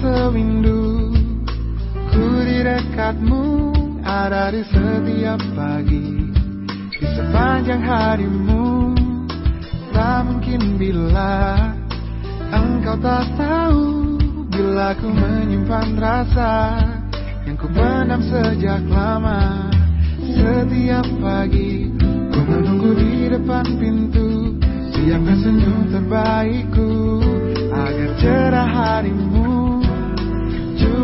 sewindu Ku di dekatmu Ada di setiap pagi. Di sepanjang harimu Tak mungkin bila Engkau tak tahu. Bila ku menyimpan rasa Yang ku pendam sejak lama. Setiap pagi Ku menunggu di depan pintu. Siapkan senyum terbaikku Agar cerah harimu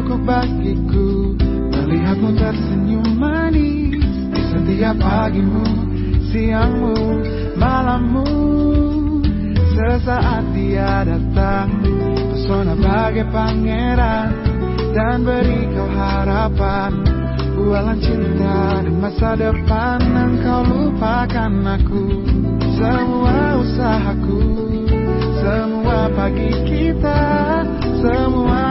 Cukup bagiku. Melihatmu tersenyum manis Di setiap pagimu Siangmu Malammu. Sesaat dia datang Pesona bagai pangeran Dan beri kau harapan. Bualan cinta dan masa depan Engkau lupakan aku. Semua usahaku Semua pagi kita Semua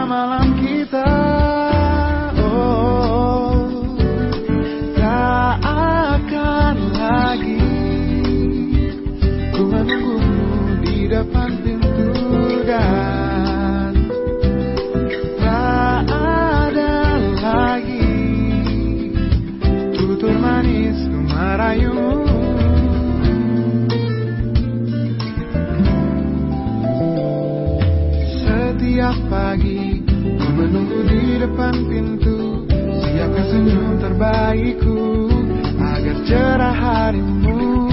depan pintu dan Tak ada lagi Tutur manis ku merayumu Setiap pagi Ku menunggu di depan pintu Siapkan senyum terbaikku Agar cerah harimu.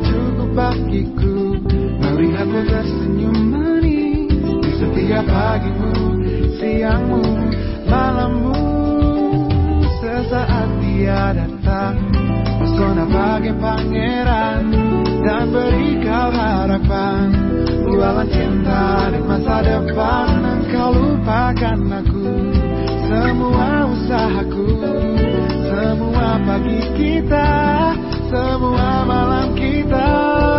Cukup bagiku harapan. Bualan cinta dan masa depan. Engkau lupakan aku. Semua usahaku. Semua pagi kita. Semua malam kita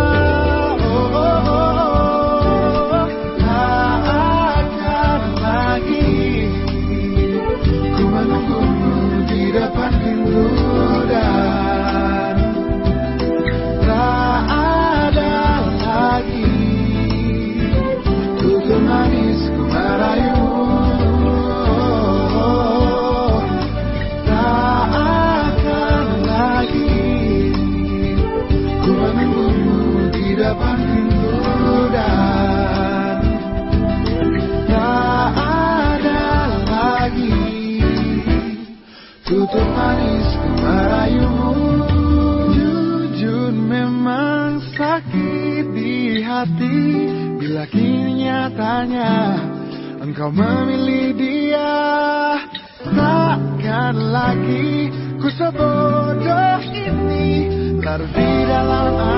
Tutur manis merayumu. Jujur memang sakit di hati. Bila kini nyatanya Engkau memilih dia Takkan lagi ku sebodoh ini. Larut di dalam